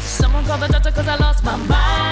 Someone call the doctor cause I lost my mind.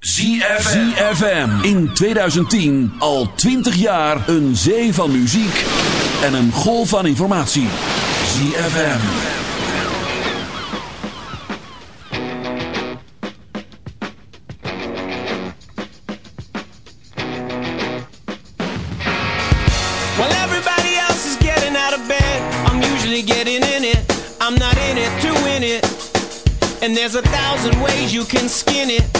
ZFM. In 2010 al 20 jaar een zee van muziek en een golf van informatie. ZFM. While everybody else is getting out of bed, I'm usually getting in it. I'm not in it to win it. And there's a thousand ways you can skin it.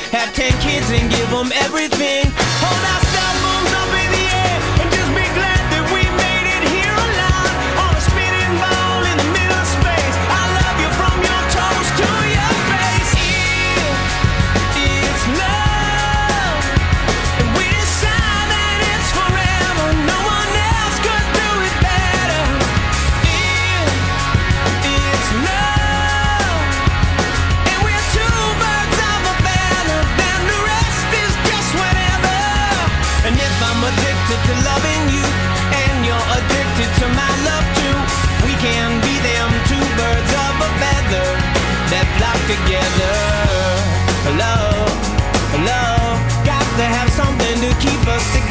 and give them everything. Hold out. life together. Love, love, got to have something to keep us together.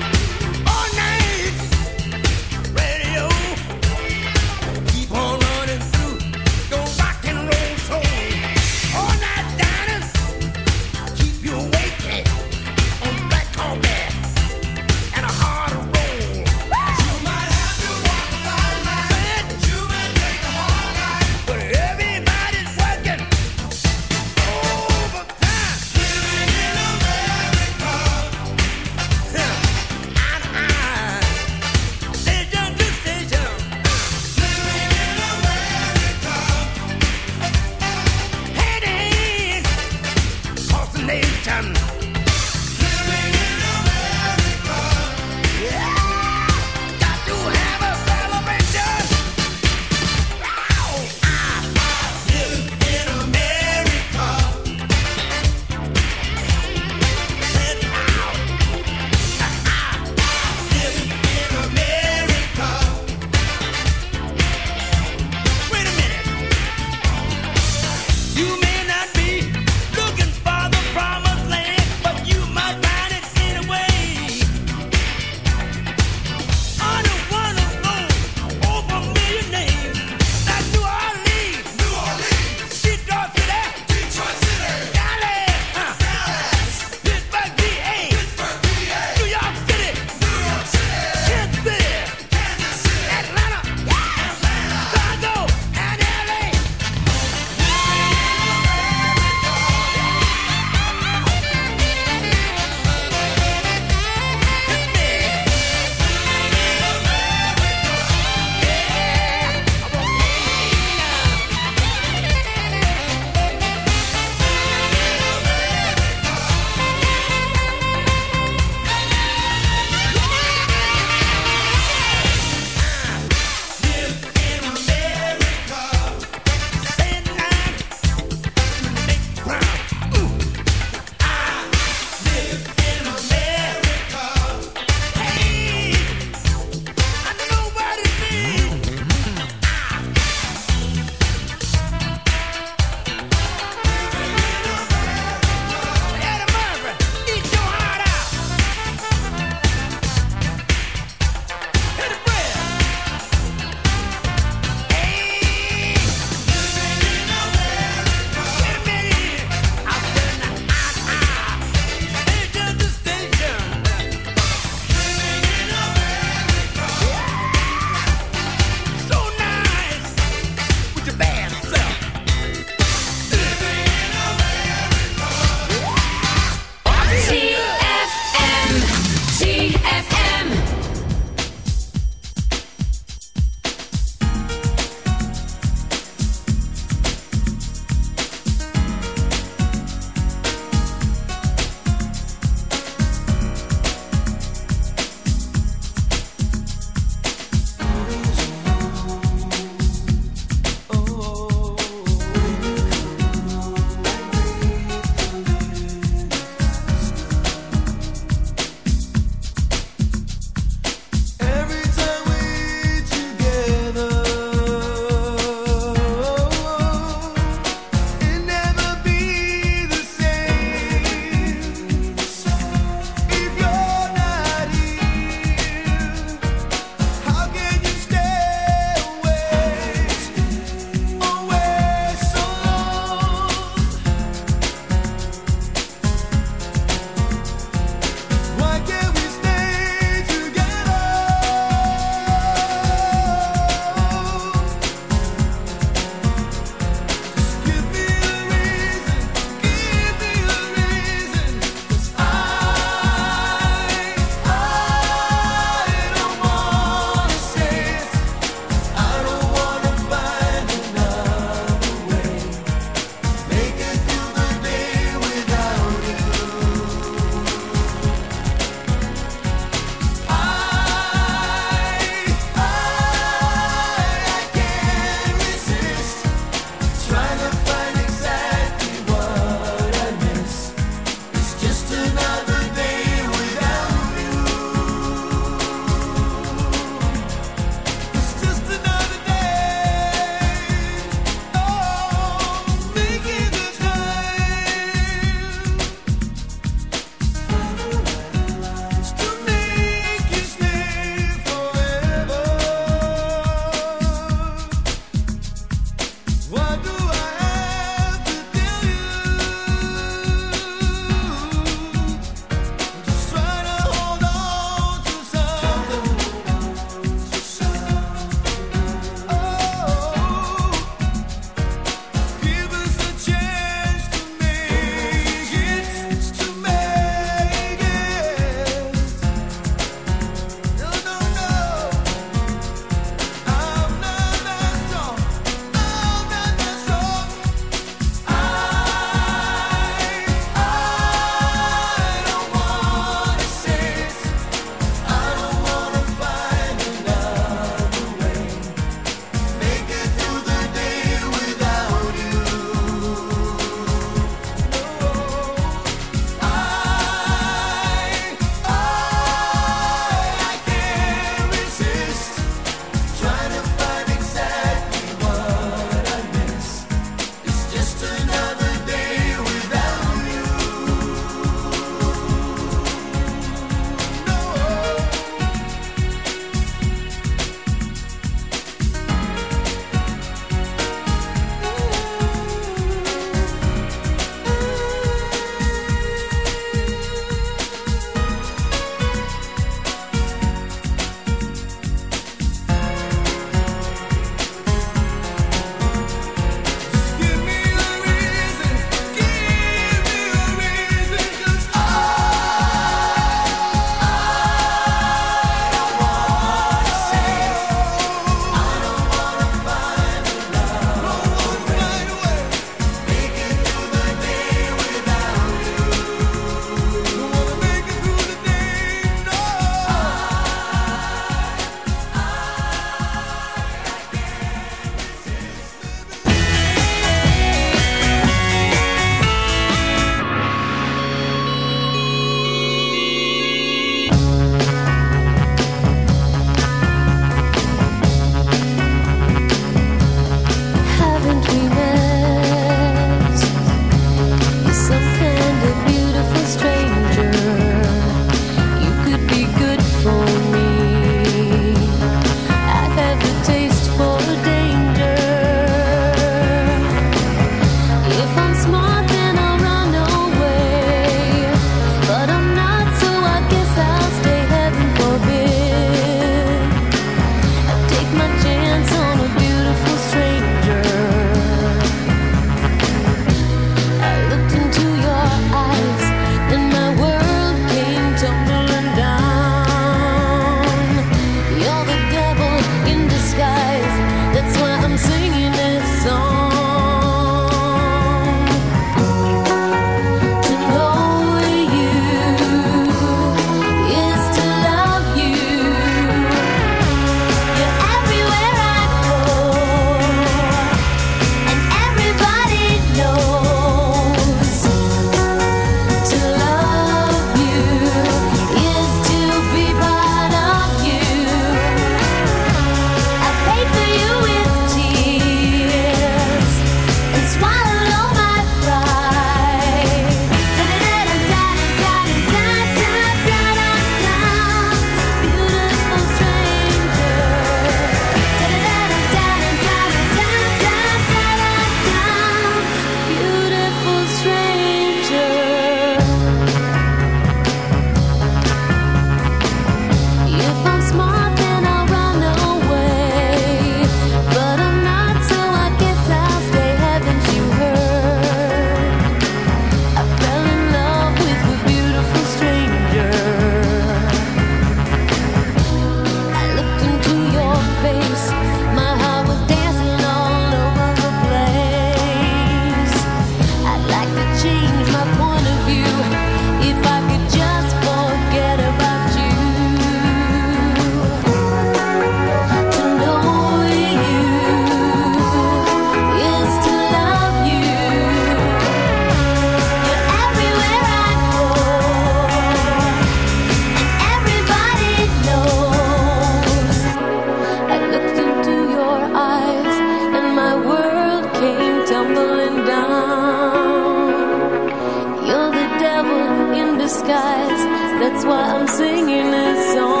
That's why I'm singing this song.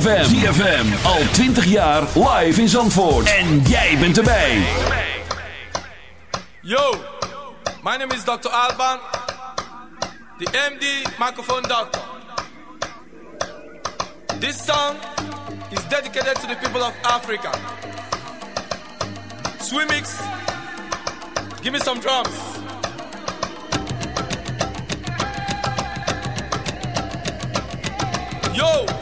ZFM. Al 20 jaar live in Zandvoort. En jij bent erbij. Yo, my name is Dr. Alban, the MD microphone doctor. This song is dedicated to the people of Africa. Swimix, give me some drums.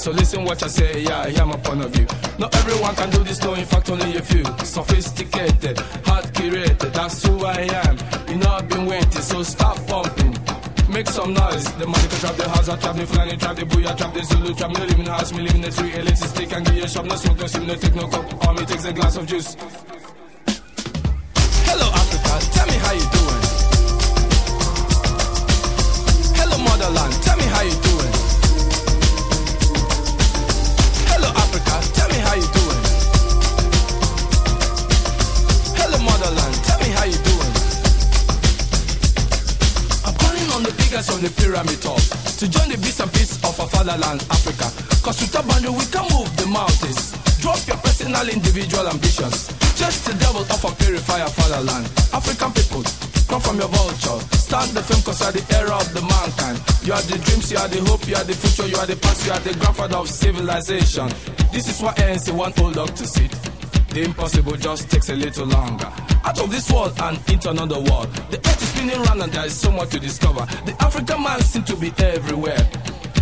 So listen what I say, yeah, I hear my point of view. Not everyone can do this, no, in fact, only a few. Sophisticated, hard curated, that's who I am. You know I've been waiting, so stop pumping. Make some noise. The money can trap the house, I trap the flying, trap the booyah, trap the Zulu, trap in the house, me live in the tree, elitist stick and give you a shop, no smoke, no sim, no take no coke. All me takes a glass of juice. Personal, individual ambitions. Just the devil of a purifier fatherland. African people, come from your vulture. Stand the film cause you are the era of the mankind. You are the dreams, you are the hope, you are the future, you are the past, you are the grandfather of civilization. This is why ANC want old dog to sit. The impossible just takes a little longer. Out of this world and into another world. The earth is spinning round and there is so much to discover. The African man seems to be everywhere.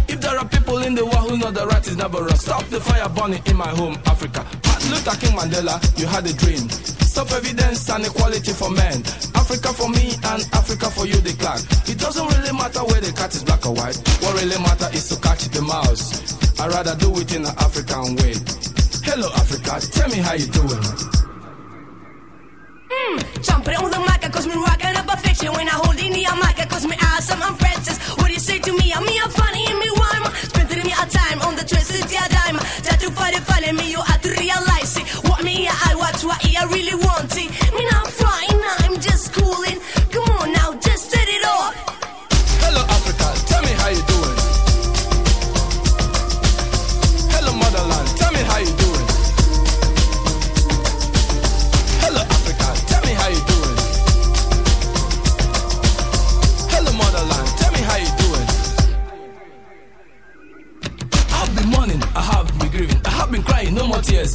If there are people in the world who know the right is never wrong, stop the fire burning in my home, Africa. Martin Luther King Mandela, you had a dream. Self evidence and equality for men. Africa for me and Africa for you, the clan. It doesn't really matter where the cat is black or white. What really matters is to catch the mouse. I'd rather do it in an African way. Hello, Africa, tell me how you doing. Hmm, jumping on the mic, cause me rocking up a fiction when I hold in the mic, cause me awesome, I'm precious. What do you say to me? I'm me, I'm funny, and me rhyme. Spending me a time on the twisted yeah dime. To find it, find me, you have Watch, what I really want it. Me not flying, I'm just cooling. Come on now, just set it off. Hello, Africa, tell me how you doing. Hello, motherland, tell me how you doing. Hello, Africa, tell me how you doing. Hello, motherland, tell me how you doing. I've been mourning, I have been grieving, I have been crying, no more tears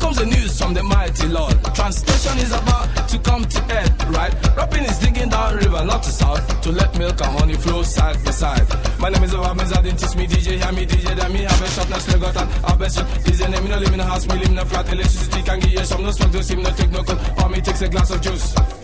Comes the news from the mighty Lord. Translation is about to come to end, right? Rapping is digging down river, not to south, to let milk and honey flow side by side. My name is Obama, didn't teach me DJ, hear me DJ, that me have a shot, now still got an have best shot. DJ name, me no live in a house, me live in a flat, electricity can give you some, no smoke, no steam, no take no cold, or me takes a glass of juice.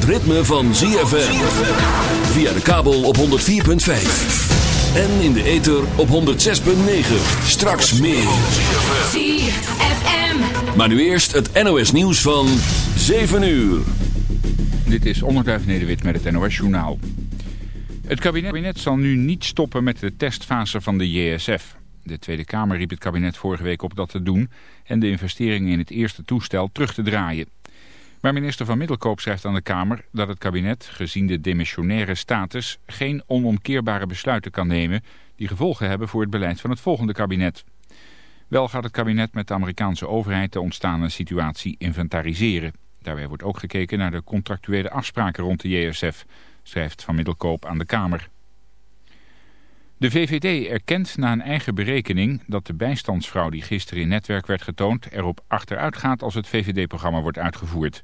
Het ritme van ZFM. Via de kabel op 104.5. En in de ether op 106.9. Straks meer. ZFM. Maar nu eerst het NOS nieuws van 7 uur. Dit is Onderduif Nederwit met het NOS Journaal. Het kabinet zal nu niet stoppen met de testfase van de JSF. De Tweede Kamer riep het kabinet vorige week op dat te doen... en de investeringen in het eerste toestel terug te draaien. Maar minister van Middelkoop schrijft aan de Kamer dat het kabinet, gezien de demissionaire status, geen onomkeerbare besluiten kan nemen die gevolgen hebben voor het beleid van het volgende kabinet. Wel gaat het kabinet met de Amerikaanse overheid de ontstane situatie inventariseren. Daarbij wordt ook gekeken naar de contractuele afspraken rond de JSF, schrijft Van Middelkoop aan de Kamer. De VVD erkent na een eigen berekening dat de bijstandsvrouw die gisteren in netwerk werd getoond erop achteruit gaat als het VVD-programma wordt uitgevoerd.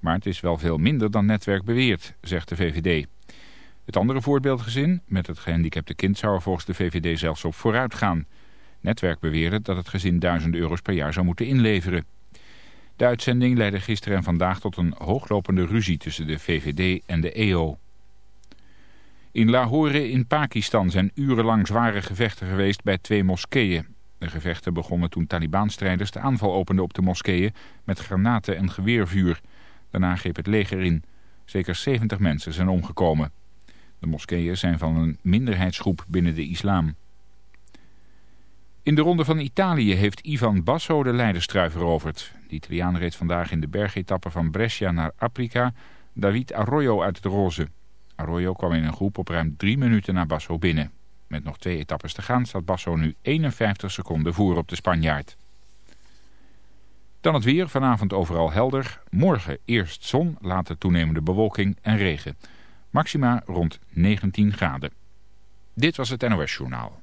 Maar het is wel veel minder dan netwerk beweert, zegt de VVD. Het andere voorbeeldgezin met het gehandicapte kind zou er volgens de VVD zelfs op vooruit gaan. Netwerk beweerde dat het gezin duizenden euro's per jaar zou moeten inleveren. De uitzending leidde gisteren en vandaag tot een hooglopende ruzie tussen de VVD en de EO. In Lahore in Pakistan zijn urenlang zware gevechten geweest bij twee moskeeën. De gevechten begonnen toen Taliban-strijders de aanval openden op de moskeeën met granaten en geweervuur. Daarna greep het leger in. Zeker 70 mensen zijn omgekomen. De moskeeën zijn van een minderheidsgroep binnen de islam. In de ronde van Italië heeft Ivan Basso de leiderstrui veroverd. De Italiaan reed vandaag in de bergetappe van Brescia naar Aprica David Arroyo uit het roze. Arroyo kwam in een groep op ruim drie minuten na Basso binnen. Met nog twee etappes te gaan staat Basso nu 51 seconden voor op de Spanjaard. Dan het weer, vanavond overal helder. Morgen eerst zon, later toenemende bewolking en regen. Maxima rond 19 graden. Dit was het NOS Journaal.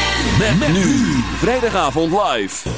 Met, nu. Vrijdagavond live.